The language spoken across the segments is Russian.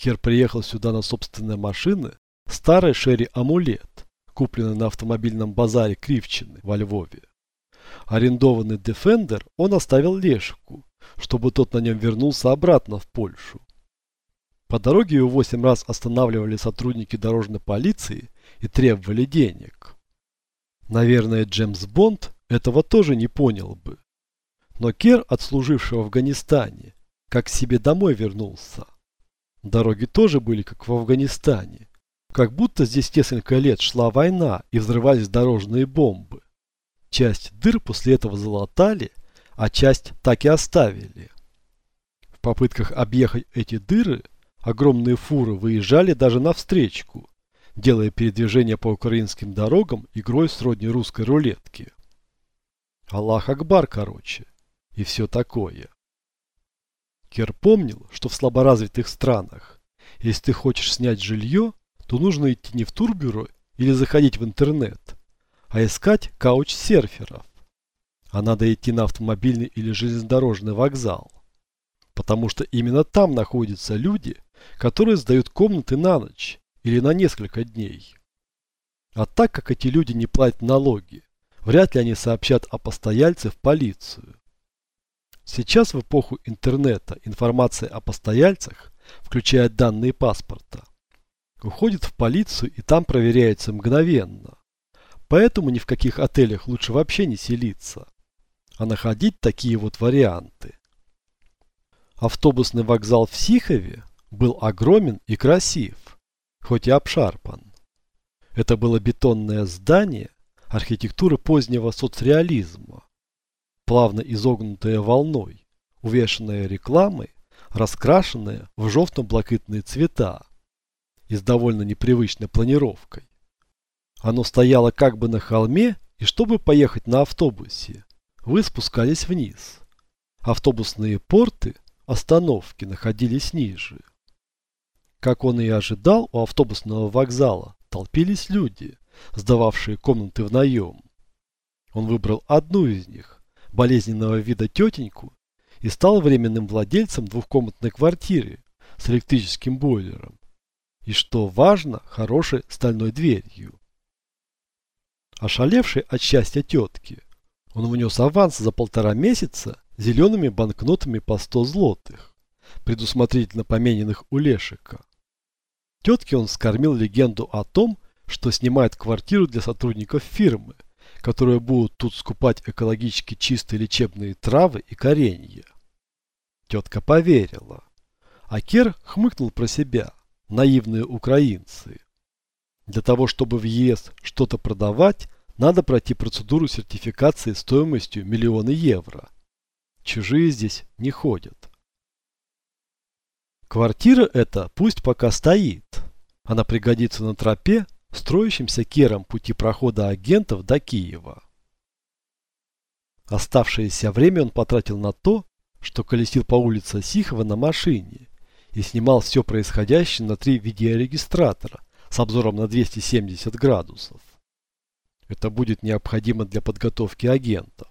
Кер приехал сюда на собственной машине, старой Шерри Амулет, купленной на автомобильном базаре Кривчины во Львове. Арендованный Defender он оставил Лешику, чтобы тот на нем вернулся обратно в Польшу. По дороге его восемь раз останавливали сотрудники дорожной полиции и требовали денег. Наверное, Джеймс Бонд этого тоже не понял бы. Но Кер, отслуживший в Афганистане, как себе домой вернулся. Дороги тоже были как в Афганистане. Как будто здесь несколько лет шла война и взрывались дорожные бомбы. Часть дыр после этого залатали, а часть так и оставили. В попытках объехать эти дыры огромные фуры выезжали даже на встречку, делая передвижение по украинским дорогам игрой сродни русской рулетки. Аллах Акбар, короче, и все такое. Кер помнил, что в слаборазвитых странах, если ты хочешь снять жилье, то нужно идти не в турбюро или заходить в интернет, а искать кауч-серферов. А надо идти на автомобильный или железнодорожный вокзал. Потому что именно там находятся люди, которые сдают комнаты на ночь или на несколько дней. А так как эти люди не платят налоги, вряд ли они сообщат о постояльце в полицию. Сейчас в эпоху интернета информация о постояльцах, включая данные паспорта, уходит в полицию и там проверяется мгновенно. Поэтому ни в каких отелях лучше вообще не селиться, а находить такие вот варианты. Автобусный вокзал в Сихове был огромен и красив, хоть и обшарпан. Это было бетонное здание архитектуры позднего соцреализма, плавно изогнутое волной, увешанное рекламой, раскрашенное в желто-блакитные цвета и с довольно непривычной планировкой. Оно стояло как бы на холме, и чтобы поехать на автобусе, вы спускались вниз. Автобусные порты, остановки находились ниже. Как он и ожидал, у автобусного вокзала толпились люди, сдававшие комнаты в наем. Он выбрал одну из них, болезненного вида тетеньку, и стал временным владельцем двухкомнатной квартиры с электрическим бойлером. И что важно, хорошей стальной дверью. Ошалевший от счастья тетки, он внес аванс за полтора месяца зелеными банкнотами по 100 злотых, предусмотрительно помененных у Лешика. Тетке он скормил легенду о том, что снимает квартиру для сотрудников фирмы, которые будут тут скупать экологически чистые лечебные травы и коренья. Тетка поверила. А Кер хмыкнул про себя. Наивные украинцы. Для того, чтобы в ЕС что-то продавать, надо пройти процедуру сертификации стоимостью миллионы евро. Чужие здесь не ходят. Квартира эта пусть пока стоит. Она пригодится на тропе, строящимся кером пути прохода агентов до Киева. Оставшееся время он потратил на то, что колесил по улице Сихова на машине и снимал все происходящее на три видеорегистратора с обзором на 270 градусов. Это будет необходимо для подготовки агентов.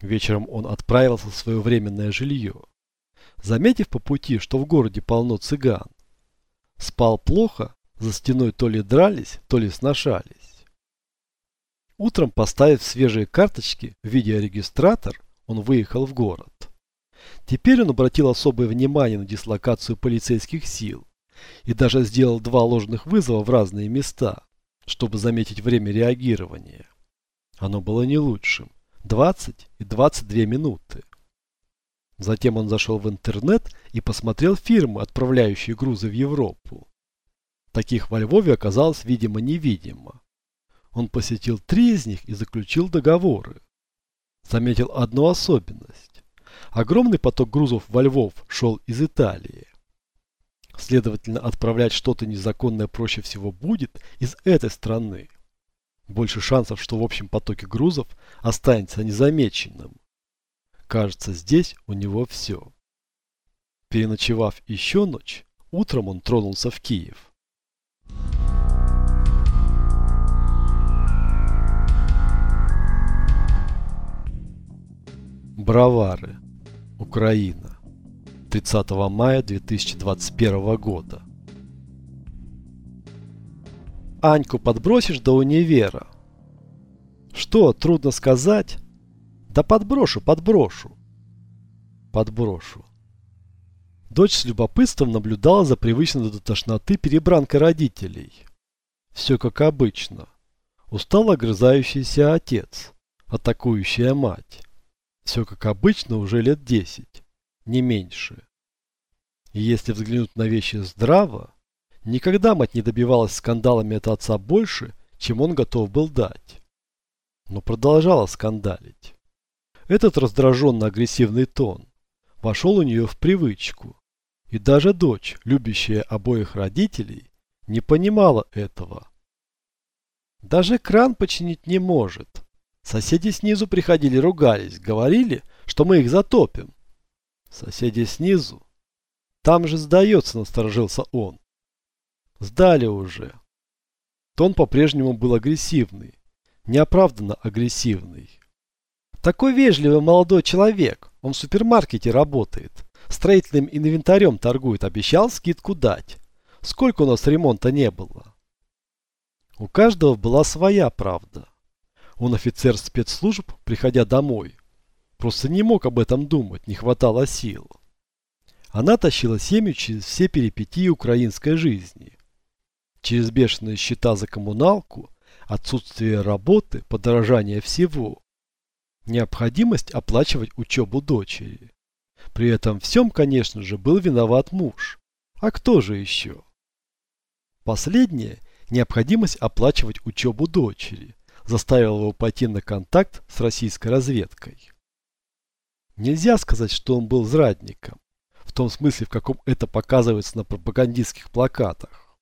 Вечером он отправился в свое временное жилье, заметив по пути, что в городе полно цыган. Спал плохо, за стеной то ли дрались, то ли сношались. Утром, поставив свежие карточки в видеорегистратор, он выехал в город. Теперь он обратил особое внимание на дислокацию полицейских сил и даже сделал два ложных вызова в разные места, чтобы заметить время реагирования. Оно было не лучшим. 20 и 22 минуты. Затем он зашел в интернет и посмотрел фирмы, отправляющие грузы в Европу. Таких во Львове оказалось видимо-невидимо. Он посетил три из них и заключил договоры. Заметил одну особенность. Огромный поток грузов во Львов шел из Италии. Следовательно, отправлять что-то незаконное проще всего будет из этой страны. Больше шансов, что в общем потоке грузов останется незамеченным. Кажется, здесь у него все. Переночевав еще ночь, утром он тронулся в Киев. Бравары. Украина. 30 мая 2021 года. Аньку подбросишь до универа? Что, трудно сказать? Да подброшу, подброшу. Подброшу. Дочь с любопытством наблюдала за привычной до тошноты перебранкой родителей. Все как обычно. Устал огрызающийся отец, атакующая мать. Все как обычно уже лет десять, не меньше. И если взглянуть на вещи здраво, никогда мать не добивалась скандалами от отца больше, чем он готов был дать. Но продолжала скандалить. Этот раздраженно-агрессивный тон вошел у нее в привычку. И даже дочь, любящая обоих родителей, не понимала этого. Даже кран починить не может. Соседи снизу приходили, ругались, говорили, что мы их затопим. Соседи снизу? Там же сдается, насторожился он. Сдали уже. Тон по-прежнему был агрессивный. Неоправданно агрессивный. Такой вежливый молодой человек. Он в супермаркете работает строительным инвентарем торгует, обещал скидку дать. Сколько у нас ремонта не было? У каждого была своя правда. Он офицер спецслужб, приходя домой, просто не мог об этом думать, не хватало сил. Она тащила семью через все перипетии украинской жизни. Через бешеные счета за коммуналку, отсутствие работы, подорожание всего. Необходимость оплачивать учебу дочери. При этом всем, конечно же, был виноват муж. А кто же еще? Последнее – необходимость оплачивать учебу дочери заставила его пойти на контакт с российской разведкой. Нельзя сказать, что он был зрадником, в том смысле, в каком это показывается на пропагандистских плакатах.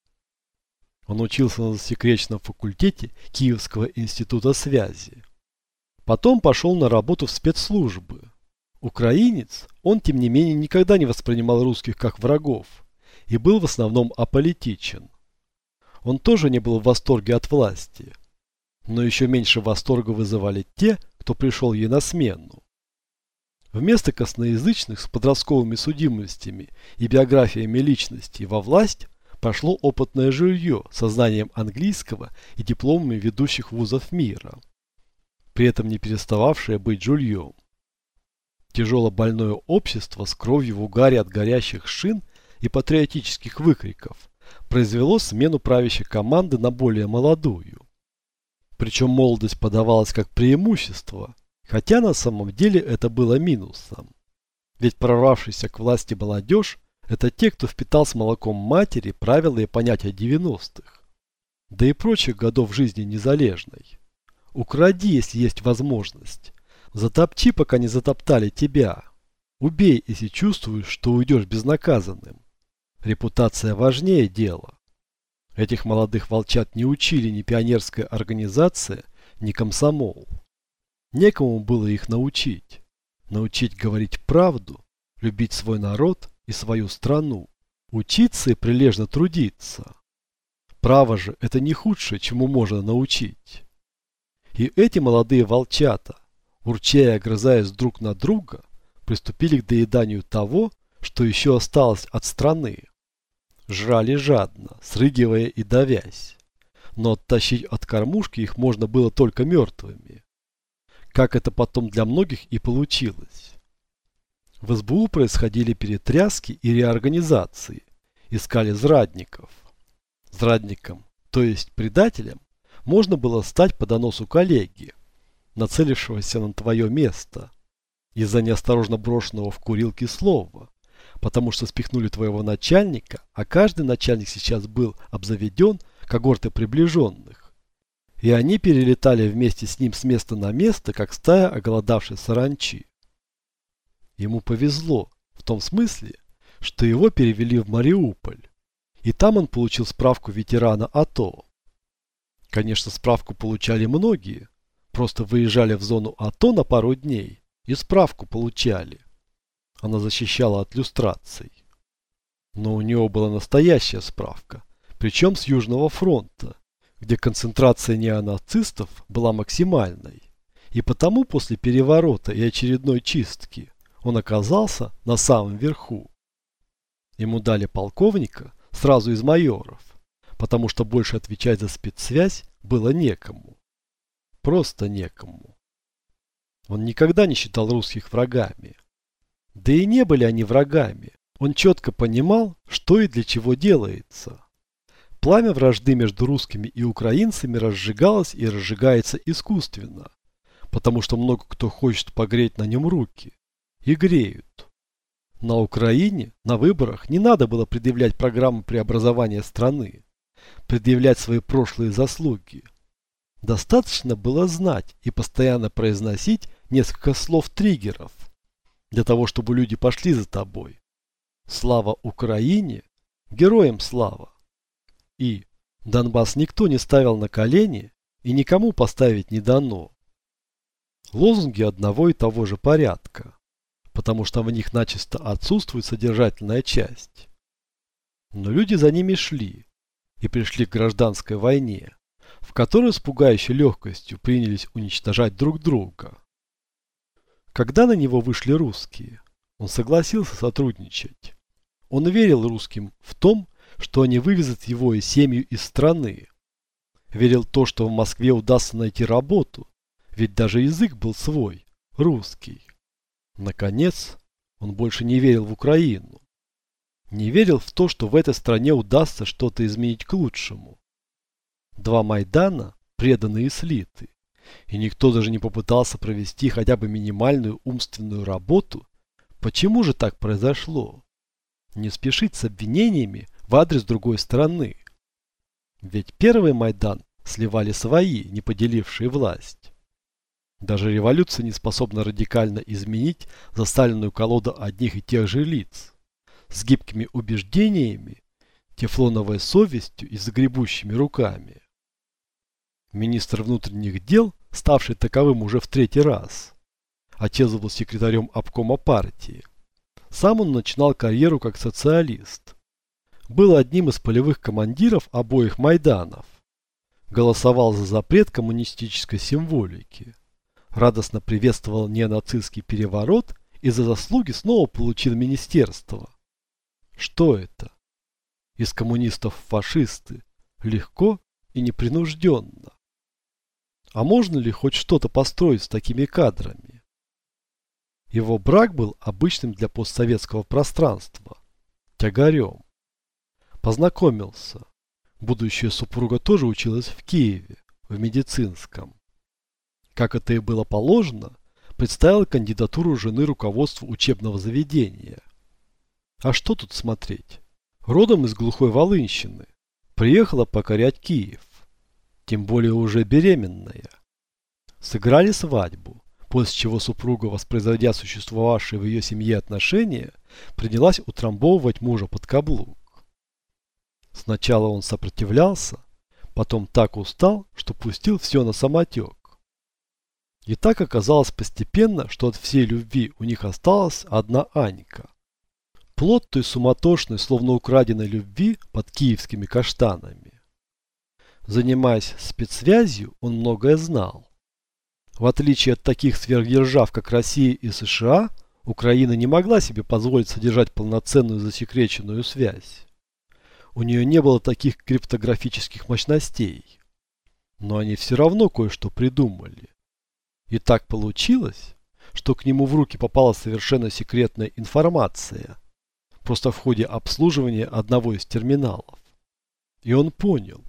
Он учился на засекреченном факультете Киевского института связи. Потом пошел на работу в спецслужбы, Украинец, он тем не менее никогда не воспринимал русских как врагов и был в основном аполитичен. Он тоже не был в восторге от власти, но еще меньше восторга вызывали те, кто пришел ей на смену. Вместо косноязычных с подростковыми судимостями и биографиями личностей во власть пошло опытное жилье со знанием английского и дипломами ведущих вузов мира, при этом не перестававшее быть жульем. Тяжело больное общество с кровью в угаре от горящих шин и патриотических выкриков произвело смену правящей команды на более молодую. Причем молодость подавалась как преимущество, хотя на самом деле это было минусом. Ведь прорвавшийся к власти молодежь – это те, кто впитал с молоком матери правила и понятия 90-х, да и прочих годов жизни незалежной. Укради, если есть возможность. Затопчи, пока не затоптали тебя. Убей, если чувствуешь, что уйдешь безнаказанным. Репутация важнее дела. Этих молодых волчат не учили ни пионерская организация, ни комсомол. Некому было их научить. Научить говорить правду, любить свой народ и свою страну. Учиться и прилежно трудиться. Право же – это не худшее, чему можно научить. И эти молодые волчата, урча и огрызаясь друг на друга, приступили к доеданию того, что еще осталось от страны. Жрали жадно, срыгивая и давясь. Но оттащить от кормушки их можно было только мертвыми. Как это потом для многих и получилось. В СБУ происходили перетряски и реорганизации. Искали зрадников. Зрадником, то есть предателем, можно было стать по доносу коллеги, нацелившегося на твое место, из-за неосторожно брошенного в курилке слова, потому что спихнули твоего начальника, а каждый начальник сейчас был обзаведен когорты приближенных. И они перелетали вместе с ним с места на место, как стая оголодавшей саранчи. Ему повезло, в том смысле, что его перевели в Мариуполь, и там он получил справку ветерана АТО. Конечно, справку получали многие, Просто выезжали в зону АТО на пару дней и справку получали. Она защищала от люстраций. Но у него была настоящая справка, причем с Южного фронта, где концентрация неонацистов была максимальной. И потому после переворота и очередной чистки он оказался на самом верху. Ему дали полковника сразу из майоров, потому что больше отвечать за спецсвязь было некому. Просто некому. Он никогда не считал русских врагами. Да и не были они врагами. Он четко понимал, что и для чего делается. Пламя вражды между русскими и украинцами разжигалось и разжигается искусственно, потому что много кто хочет погреть на нем руки. И греют. На Украине на выборах не надо было предъявлять программу преобразования страны, предъявлять свои прошлые заслуги. Достаточно было знать и постоянно произносить несколько слов-триггеров, для того, чтобы люди пошли за тобой. Слава Украине, героям слава. И Донбасс никто не ставил на колени и никому поставить не дано. Лозунги одного и того же порядка, потому что в них начисто отсутствует содержательная часть. Но люди за ними шли и пришли к гражданской войне, в которой с пугающей легкостью принялись уничтожать друг друга. Когда на него вышли русские, он согласился сотрудничать. Он верил русским в том, что они вывезут его и семью из страны. Верил то, что в Москве удастся найти работу, ведь даже язык был свой, русский. Наконец, он больше не верил в Украину. Не верил в то, что в этой стране удастся что-то изменить к лучшему. Два Майдана, преданные слиты, и никто даже не попытался провести хотя бы минимальную умственную работу, почему же так произошло? Не спешить с обвинениями в адрес другой стороны. Ведь первый Майдан сливали свои, не поделившие власть. Даже революция не способна радикально изменить заставленную колоду одних и тех же лиц. С гибкими убеждениями, тефлоновой совестью и загребущими руками. Министр внутренних дел, ставший таковым уже в третий раз, отец был секретарем обкома партии. Сам он начинал карьеру как социалист. Был одним из полевых командиров обоих Майданов. Голосовал за запрет коммунистической символики. Радостно приветствовал неонацистский переворот и за заслуги снова получил министерство. Что это? Из коммунистов фашисты. Легко и непринужденно. А можно ли хоть что-то построить с такими кадрами? Его брак был обычным для постсоветского пространства. Тягарем. Познакомился. Будущая супруга тоже училась в Киеве, в медицинском. Как это и было положено, представил кандидатуру жены руководству учебного заведения. А что тут смотреть? Родом из глухой Волынщины. Приехала покорять Киев тем более уже беременная. Сыграли свадьбу, после чего супруга, воспроизводя существовавшие в ее семье отношения, принялась утрамбовывать мужа под каблук. Сначала он сопротивлялся, потом так устал, что пустил все на самотек. И так оказалось постепенно, что от всей любви у них осталась одна Анька. Плод той суматошной, словно украденной любви под киевскими каштанами. Занимаясь спецсвязью, он многое знал. В отличие от таких сверхдержав, как Россия и США, Украина не могла себе позволить содержать полноценную засекреченную связь. У нее не было таких криптографических мощностей. Но они все равно кое-что придумали. И так получилось, что к нему в руки попала совершенно секретная информация, просто в ходе обслуживания одного из терминалов. И он понял,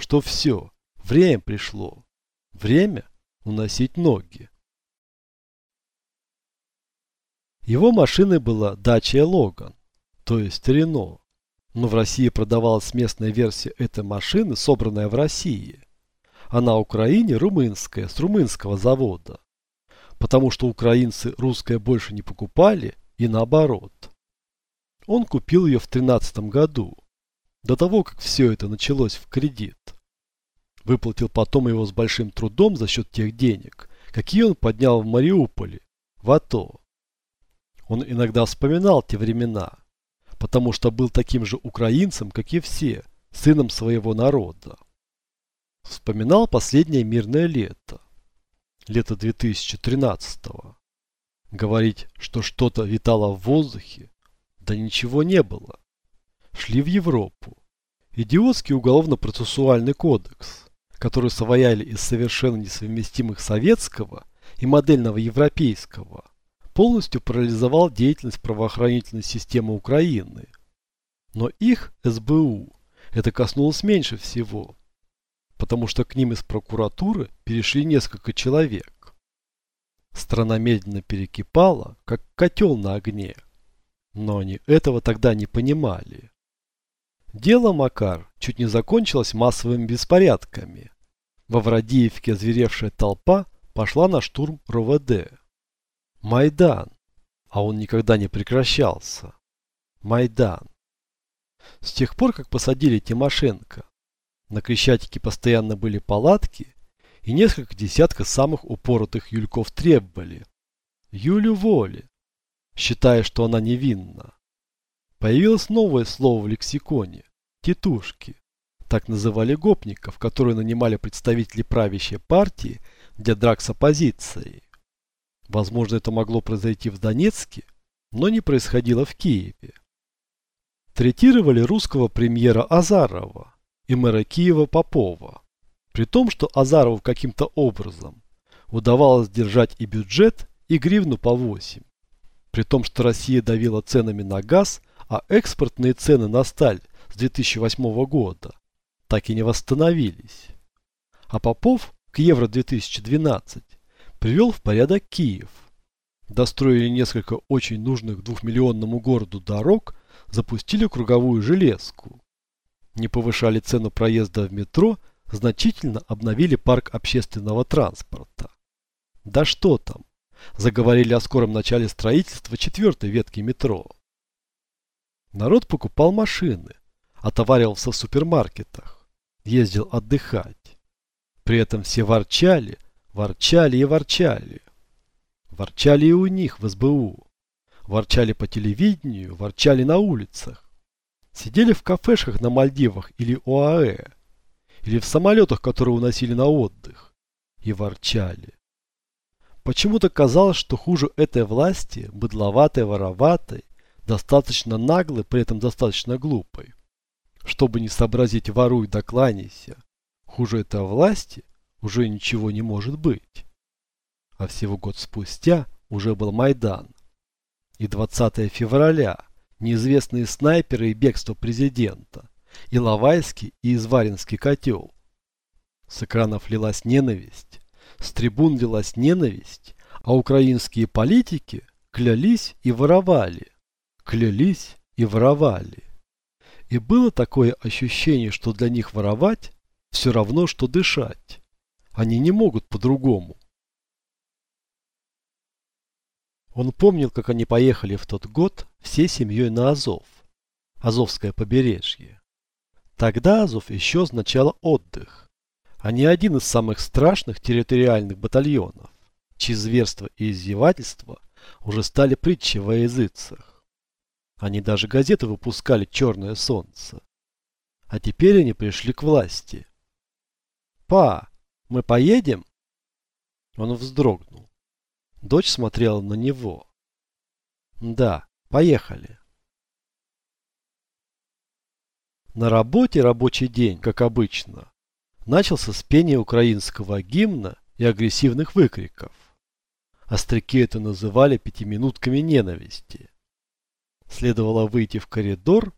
что все, время пришло. Время уносить ноги. Его машиной была Dacia Logan, то есть Рено. Но в России продавалась местная версия этой машины, собранная в России. А на Украине румынская, с румынского завода. Потому что украинцы русское больше не покупали и наоборот. Он купил ее в 13 году, до того, как все это началось в кредит. Выплатил потом его с большим трудом за счет тех денег, какие он поднял в Мариуполе, в АТО. Он иногда вспоминал те времена, потому что был таким же украинцем, как и все, сыном своего народа. Вспоминал последнее мирное лето, лето 2013 -го. Говорить, что что-то витало в воздухе, да ничего не было. Шли в Европу. Идиотский уголовно-процессуальный кодекс, который соваяли из совершенно несовместимых советского и модельного европейского, полностью парализовал деятельность правоохранительной системы Украины. Но их СБУ это коснулось меньше всего, потому что к ним из прокуратуры перешли несколько человек. Страна медленно перекипала, как котел на огне. Но они этого тогда не понимали. Дело Макар чуть не закончилось массовыми беспорядками. Во Врадиевке озверевшая толпа пошла на штурм РОВД. Майдан. А он никогда не прекращался. Майдан. С тех пор, как посадили Тимошенко, на Крещатике постоянно были палатки, и несколько десятков самых упоротых юльков требовали. Юлю воли, считая, что она невинна. Появилось новое слово в лексиконе – титушки. Так называли гопников, которые нанимали представителей правящей партии для драк с оппозицией. Возможно, это могло произойти в Донецке, но не происходило в Киеве. Третировали русского премьера Азарова и мэра Киева Попова. При том, что Азарову каким-то образом удавалось держать и бюджет, и гривну по 8. При том, что Россия давила ценами на газ, а экспортные цены на сталь с 2008 года так и не восстановились. А Попов к Евро-2012 привел в порядок Киев. Достроили несколько очень нужных двухмиллионному городу дорог, запустили круговую железку. Не повышали цену проезда в метро, значительно обновили парк общественного транспорта. Да что там, заговорили о скором начале строительства четвертой ветки метро. Народ покупал машины, отоваривался в супермаркетах, ездил отдыхать. При этом все ворчали, ворчали и ворчали. Ворчали и у них в СБУ. Ворчали по телевидению, ворчали на улицах. Сидели в кафешках на Мальдивах или ОАЭ. Или в самолетах, которые уносили на отдых. И ворчали. Почему-то казалось, что хуже этой власти, быдловатой, вороватой, достаточно наглой, при этом достаточно глупой. Чтобы не сообразить воруй да кланяйся, хуже этой власти уже ничего не может быть. А всего год спустя уже был Майдан. И 20 февраля неизвестные снайперы и бегство президента, и Лавайский, и Изваринский котел. С экранов лилась ненависть, с трибун лилась ненависть, а украинские политики клялись и воровали, клялись и воровали. И было такое ощущение, что для них воровать все равно, что дышать. Они не могут по-другому. Он помнил, как они поехали в тот год всей семьей на Азов, Азовское побережье. Тогда Азов еще означало отдых, а не один из самых страшных территориальных батальонов, чьи зверства и издевательства уже стали притчей во языцах. Они даже газеты выпускали «Черное солнце». А теперь они пришли к власти. «Па, мы поедем?» Он вздрогнул. Дочь смотрела на него. «Да, поехали». На работе рабочий день, как обычно, начался с пения украинского гимна и агрессивных выкриков. Остряки это называли пятиминутками ненависти. Следовало выйти в коридор,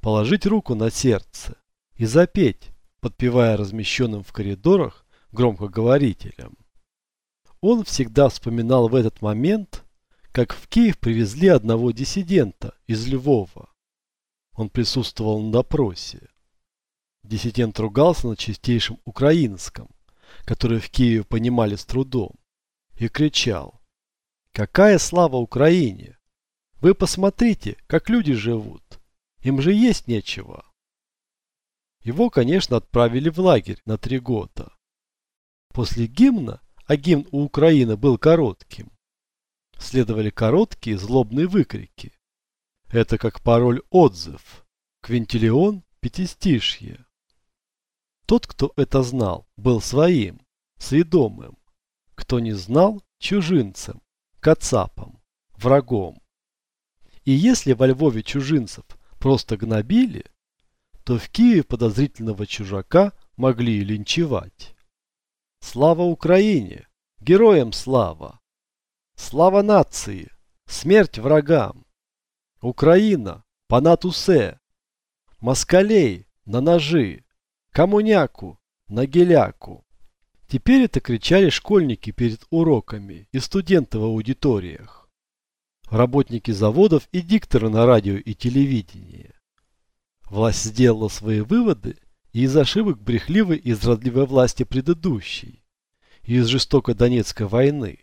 положить руку на сердце и запеть, подпевая размещенным в коридорах громкоговорителям. Он всегда вспоминал в этот момент, как в Киев привезли одного диссидента из Львова. Он присутствовал на допросе. Диссидент ругался на чистейшем украинском, которое в Киеве понимали с трудом, и кричал «Какая слава Украине! Вы посмотрите, как люди живут! Им же есть нечего!» Его, конечно, отправили в лагерь на три года. После гимна а гимн у Украины был коротким. Следовали короткие злобные выкрики. Это как пароль-отзыв. Квинтиллион пятистишье. Тот, кто это знал, был своим, сведомым. Кто не знал, чужинцем, кацапом, врагом. И если во Львове чужинцев просто гнобили, то в Киеве подозрительного чужака могли и линчевать. Слава Украине! Героям слава! Слава нации! Смерть врагам! Украина! Панатусе! Москалей! На ножи! Коммуняку! На геляку! Теперь это кричали школьники перед уроками и студенты в аудиториях, работники заводов и дикторы на радио и телевидении. Власть сделала свои выводы и из ошибок брехливой и израдливой власти предыдущей, и из жестокой Донецкой войны.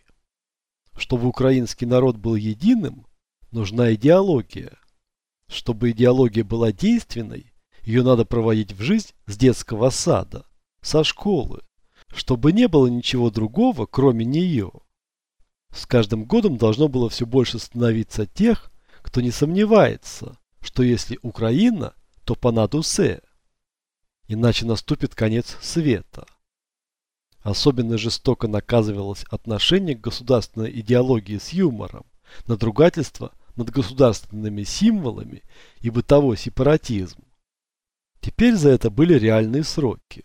Чтобы украинский народ был единым, нужна идеология. Чтобы идеология была действенной, ее надо проводить в жизнь с детского сада, со школы, чтобы не было ничего другого, кроме нее. С каждым годом должно было все больше становиться тех, кто не сомневается, что если Украина, то понадусе. Иначе наступит конец света. Особенно жестоко наказывалось отношение к государственной идеологии с юмором, надругательство над государственными символами и бытовой сепаратизм. Теперь за это были реальные сроки.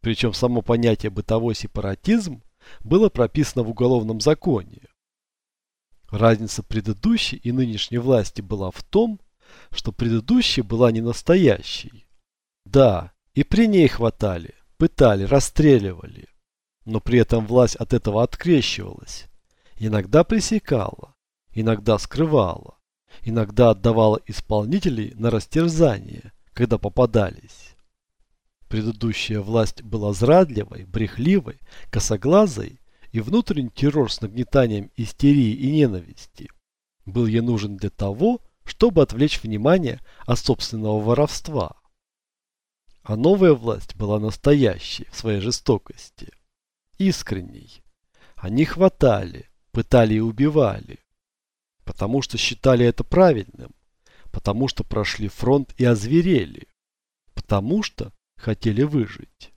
Причем само понятие «бытовой сепаратизм» было прописано в уголовном законе. Разница предыдущей и нынешней власти была в том, что предыдущая была не настоящей. Да, и при ней хватали, пытали, расстреливали. Но при этом власть от этого открещивалась. Иногда пресекала, иногда скрывала, иногда отдавала исполнителей на растерзание, когда попадались. Предыдущая власть была зрадливой, брехливой, косоглазой, и внутренний террор с нагнетанием истерии и ненависти был ей нужен для того, чтобы отвлечь внимание от собственного воровства. А новая власть была настоящей в своей жестокости, искренней. Они хватали, пытали и убивали, потому что считали это правильным, потому что прошли фронт и озверели, потому что хотели выжить.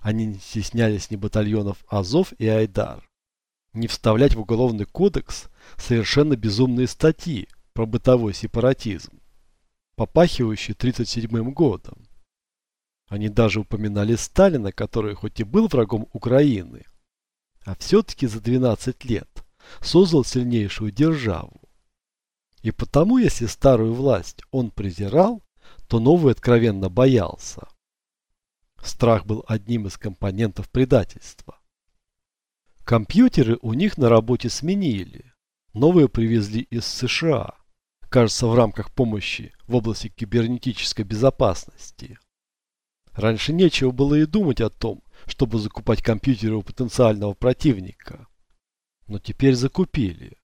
Они не стеснялись ни батальонов Азов и Айдар, не вставлять в уголовный кодекс совершенно безумные статьи про бытовой сепаратизм, попахивающие 1937 годом. Они даже упоминали Сталина, который хоть и был врагом Украины, а все-таки за 12 лет создал сильнейшую державу. И потому, если старую власть он презирал, то новую откровенно боялся. Страх был одним из компонентов предательства. Компьютеры у них на работе сменили. Новые привезли из США. Кажется, в рамках помощи в области кибернетической безопасности. Раньше нечего было и думать о том, чтобы закупать компьютеры у потенциального противника. Но теперь закупили.